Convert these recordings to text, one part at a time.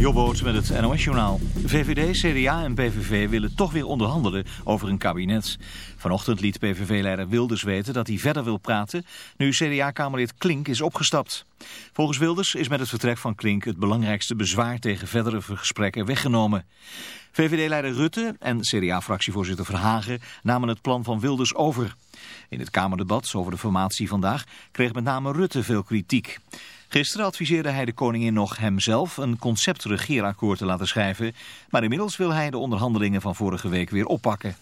Jobboot met het NOS-journaal. VVD, CDA en PVV willen toch weer onderhandelen over een kabinet. Vanochtend liet PVV-leider Wilders weten dat hij verder wil praten... nu CDA-kamerlid Klink is opgestapt. Volgens Wilders is met het vertrek van Klink... het belangrijkste bezwaar tegen verdere gesprekken weggenomen. VVD-leider Rutte en CDA-fractievoorzitter Verhagen... namen het plan van Wilders over. In het Kamerdebat over de formatie vandaag... kreeg met name Rutte veel kritiek. Gisteren adviseerde hij de koningin nog hemzelf een concept-regeerakkoord te laten schrijven, maar inmiddels wil hij de onderhandelingen van vorige week weer oppakken.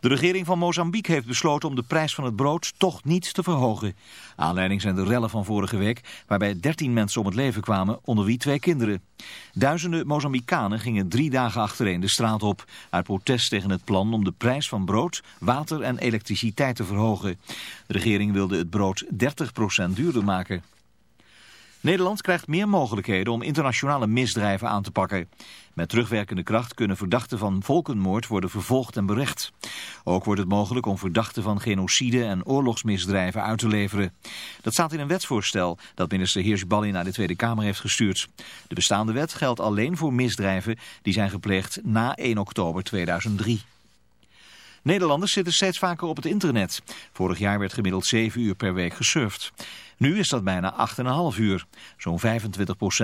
De regering van Mozambique heeft besloten om de prijs van het brood toch niet te verhogen. Aanleiding zijn de rellen van vorige week, waarbij 13 mensen om het leven kwamen, onder wie twee kinderen. Duizenden Mozambicanen gingen drie dagen achtereen de straat op, uit protest tegen het plan om de prijs van brood, water en elektriciteit te verhogen. De regering wilde het brood 30% duurder maken. Nederland krijgt meer mogelijkheden om internationale misdrijven aan te pakken. Met terugwerkende kracht kunnen verdachten van volkenmoord worden vervolgd en berecht. Ook wordt het mogelijk om verdachten van genocide en oorlogsmisdrijven uit te leveren. Dat staat in een wetsvoorstel dat minister Hirschballi naar de Tweede Kamer heeft gestuurd. De bestaande wet geldt alleen voor misdrijven die zijn gepleegd na 1 oktober 2003. Nederlanders zitten steeds vaker op het internet. Vorig jaar werd gemiddeld 7 uur per week gesurfd. Nu is dat bijna 8,5 uur. Zo'n 25%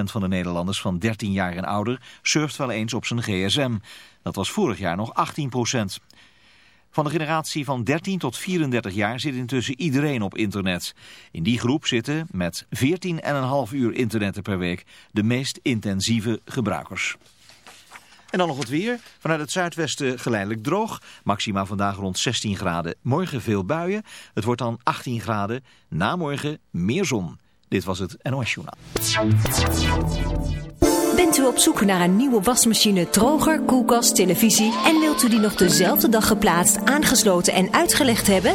van de Nederlanders van 13 jaar en ouder surft wel eens op zijn gsm. Dat was vorig jaar nog 18%. Van de generatie van 13 tot 34 jaar zit intussen iedereen op internet. In die groep zitten met 14,5 uur internetten per week de meest intensieve gebruikers. En dan nog het weer. Vanuit het zuidwesten geleidelijk droog. Maxima vandaag rond 16 graden. Morgen veel buien. Het wordt dan 18 graden. Na morgen meer zon. Dit was het NOS Journaal. Bent u op zoek naar een nieuwe wasmachine, droger, koelkast, televisie... en wilt u die nog dezelfde dag geplaatst, aangesloten en uitgelegd hebben?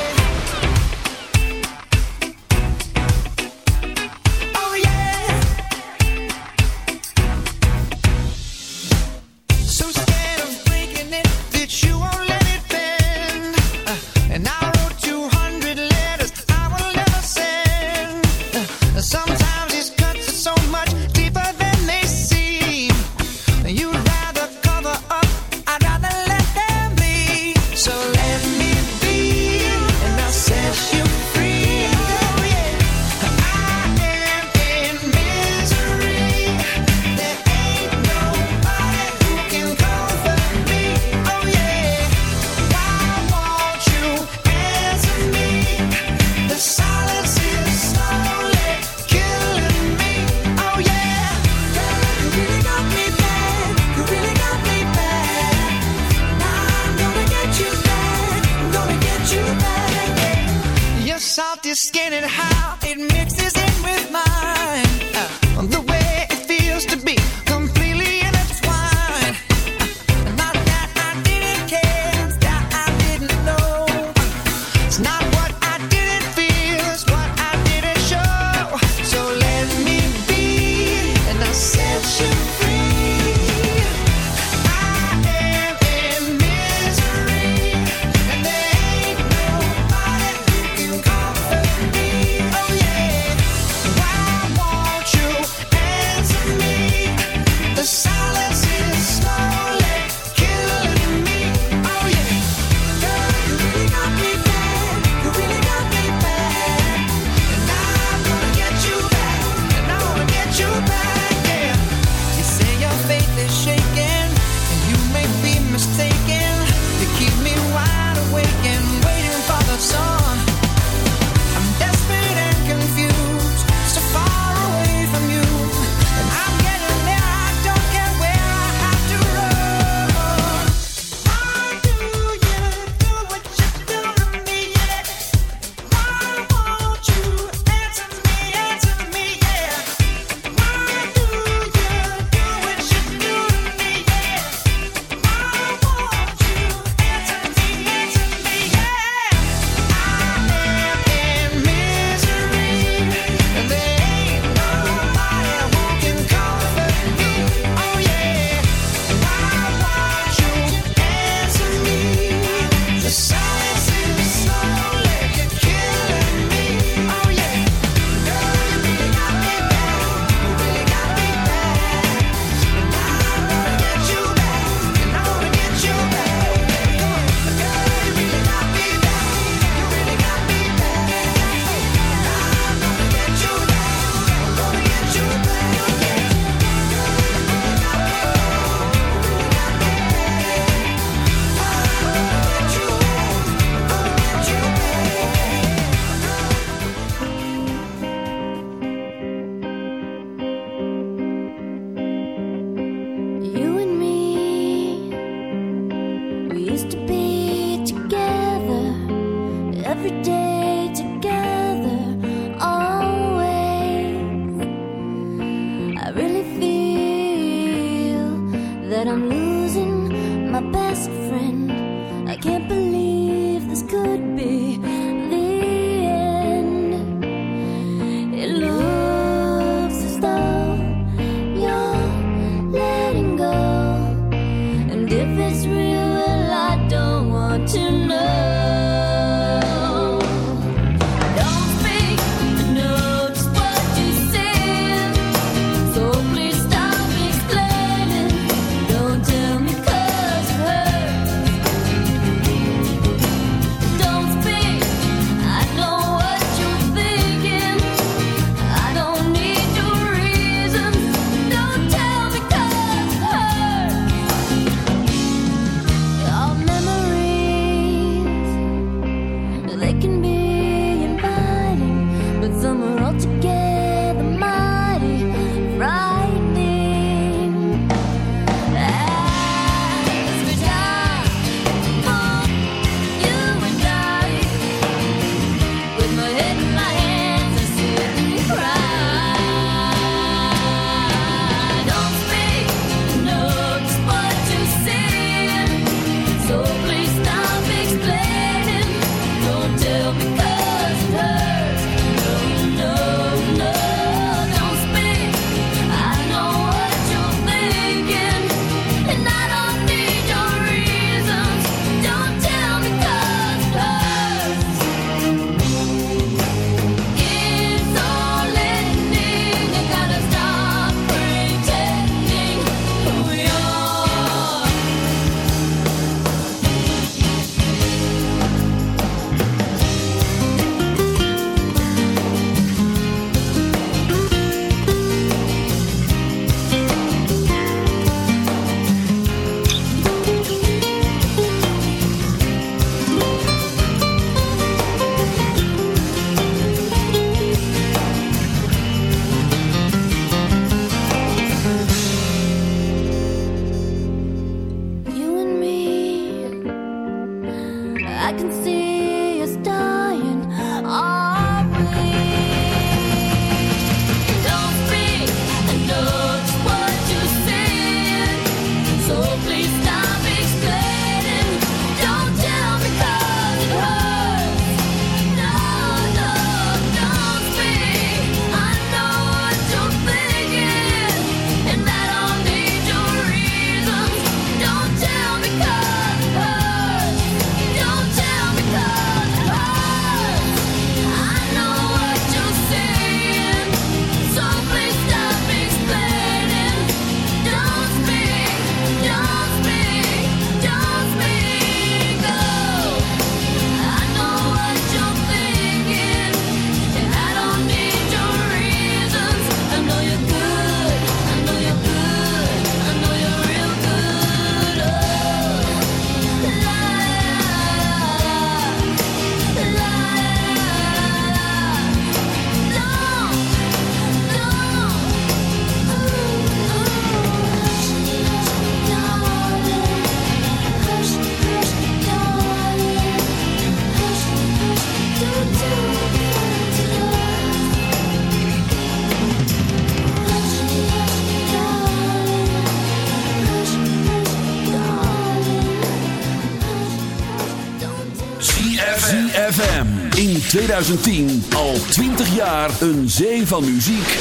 2010 al 20 jaar een zee van muziek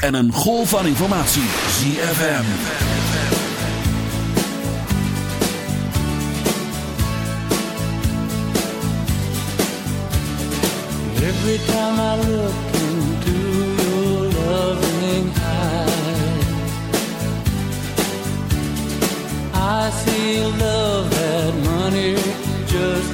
en een golf van informatie. ZFM. Every time I look into your loving eyes I see love that money just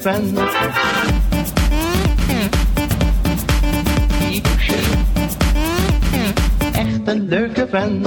Vent. Loesje, Echt een leuke vent.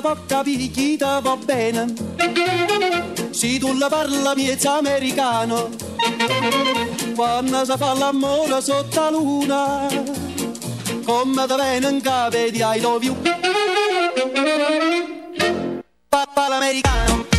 che può picchita va bene. Se tu la parla miezza americano, quando si fa l'amore sotto la luna, come da viene in capo di I love you. Papa l'americano.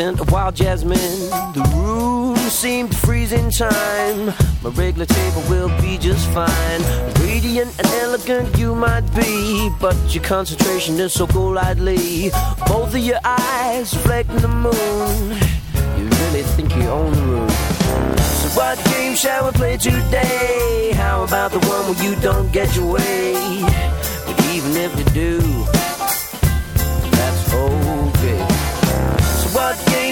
Scent of wild jasmine. The room seemed to freeze in time. My regular table will be just fine. Radiant and elegant you might be, but your concentration is so golightly. Both of your eyes reflecting the moon. You really think you own the room. So what game shall we play today? How about the one where you don't get your way? But even if you do,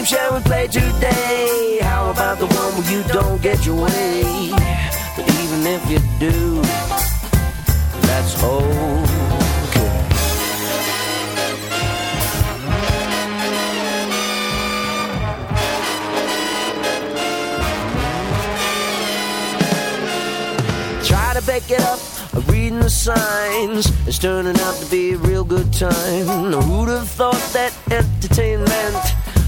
shall we play today? How about the one where you don't get your way? But even if you do, that's okay. Try to back it up, reading the signs. It's turning out to be a real good time. Who'd have thought that entertainment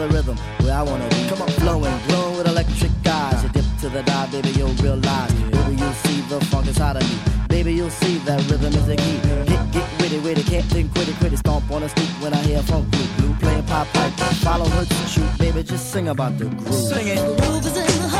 the rhythm, where I wanna be. Come on, flowing, glowing with electric eyes. You dip to the dive, baby, you'll realize. Baby, you'll see the funk inside of me. Baby, you'll see that rhythm is the key. Get, get witty, witty, can't think, quit it, quit it. Stomp on the street when I hear funk blue, blue playing pop pipe. Follow her to shoot, baby, just sing about the groove. Sing it. Groove is in the heart.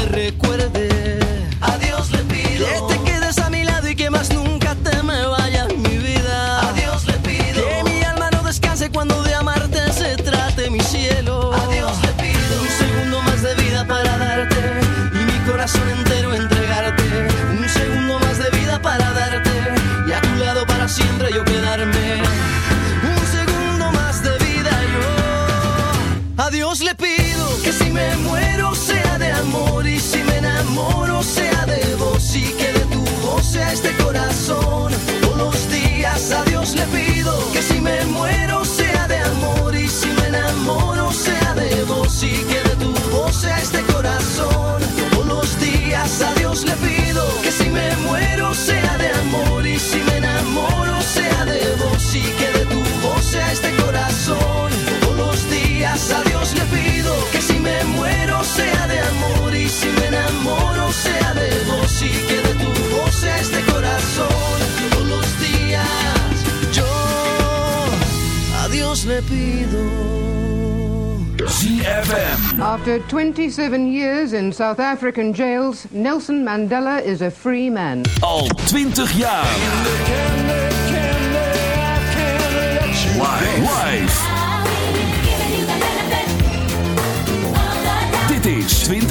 me muero sea de amor y si me enamoro sea de vos y que de tu voz este corazón todos los días yo a Dios le pido. ZFM. After 27 years in South African jails, Nelson Mandela is a free man. Al 20 jaar.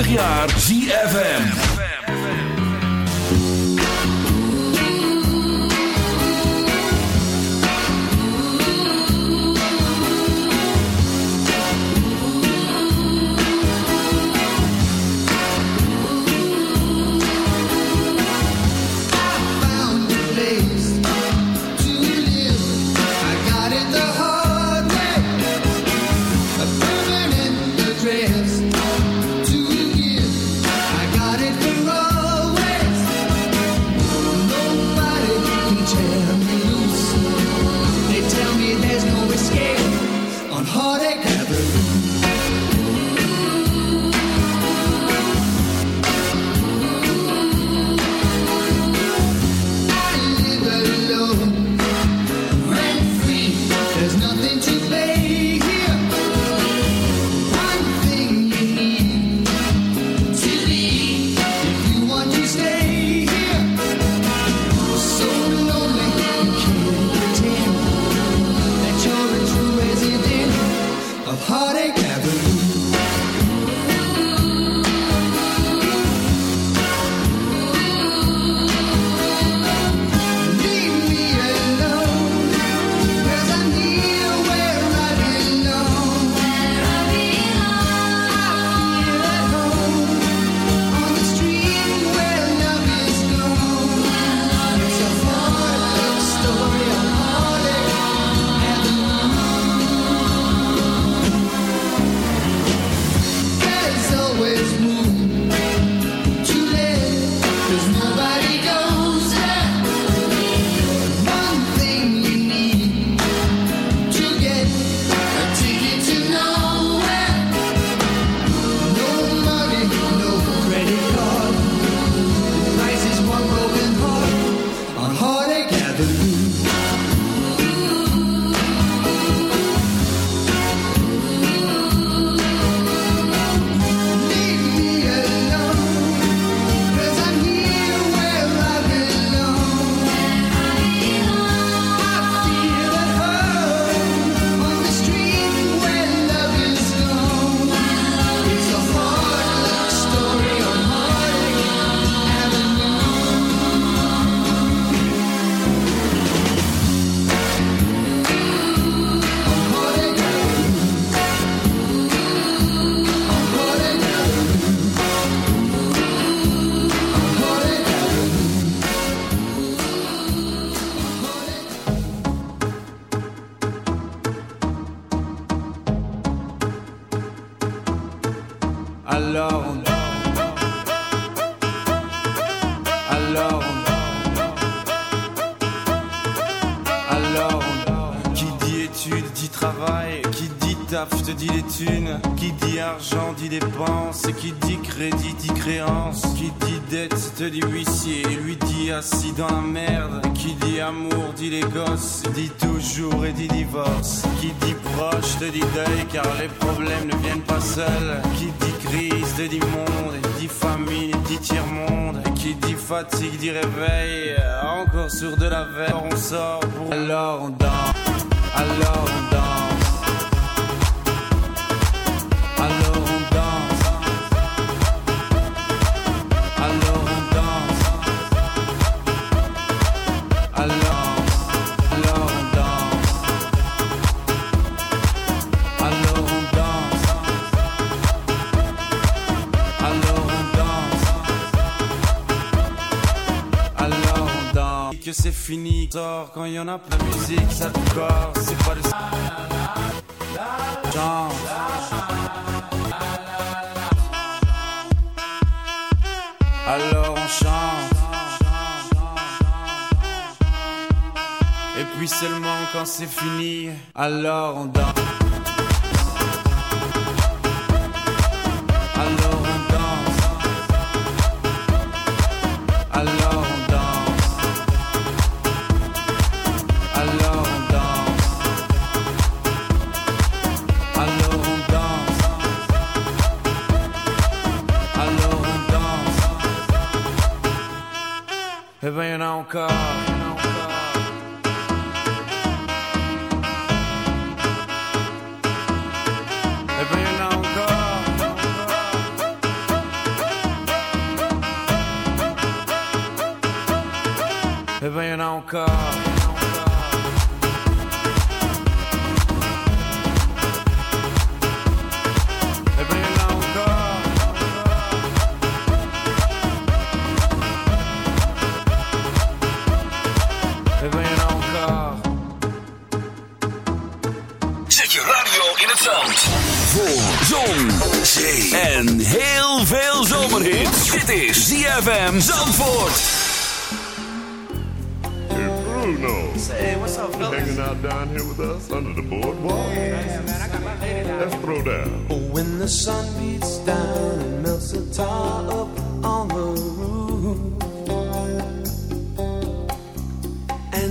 25 jaar ZFM. Qui dit crise, de dit monde, dit famine, dit tiers-monde. Qui dit fatigue, dit réveil, encore sur de la veille. On sort pour alors on. c'est fini. Sors quand y en a plein de musique, ça te corps, c'est pas de chance. Alors on chante. Et puis seulement quand c'est fini, alors on danse.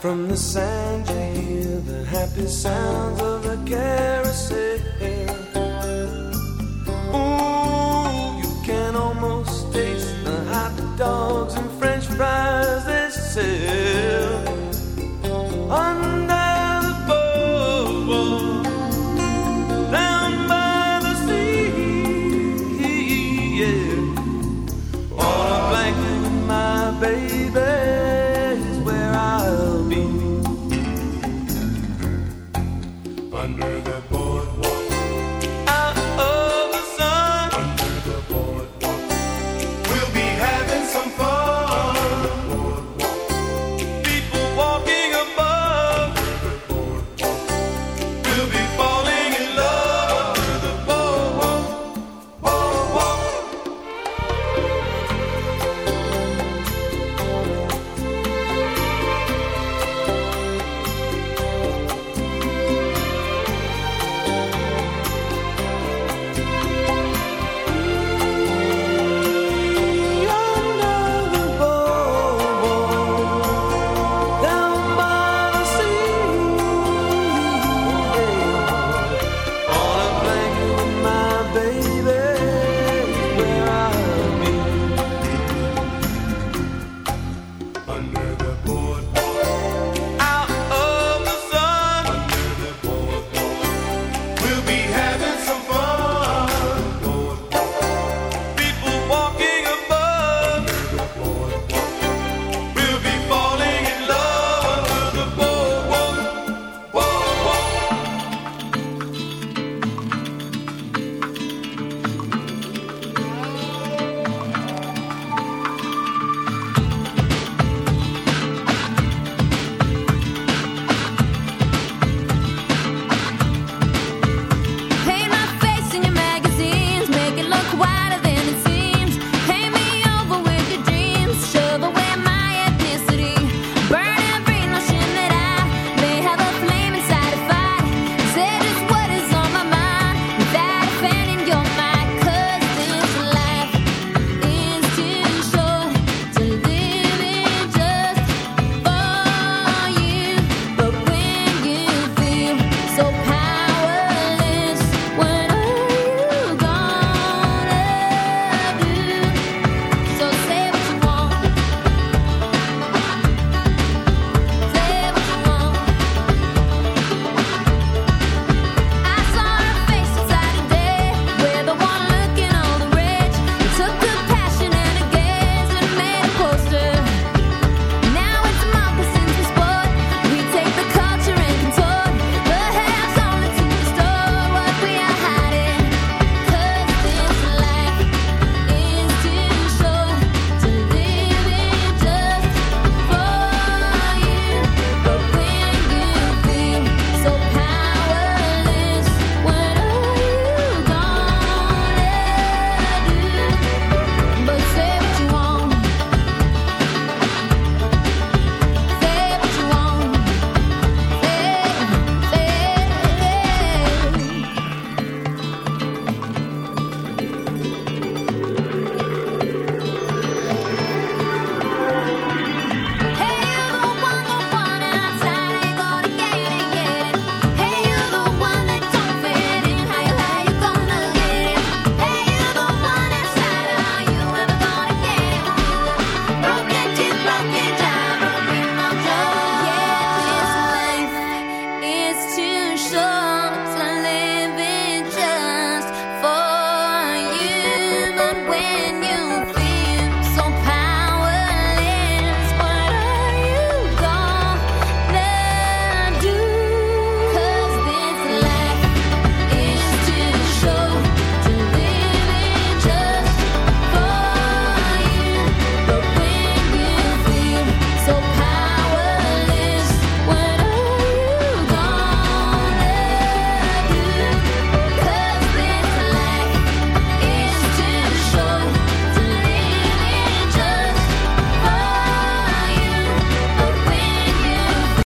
From the sand you hear the happy sounds of the carousel.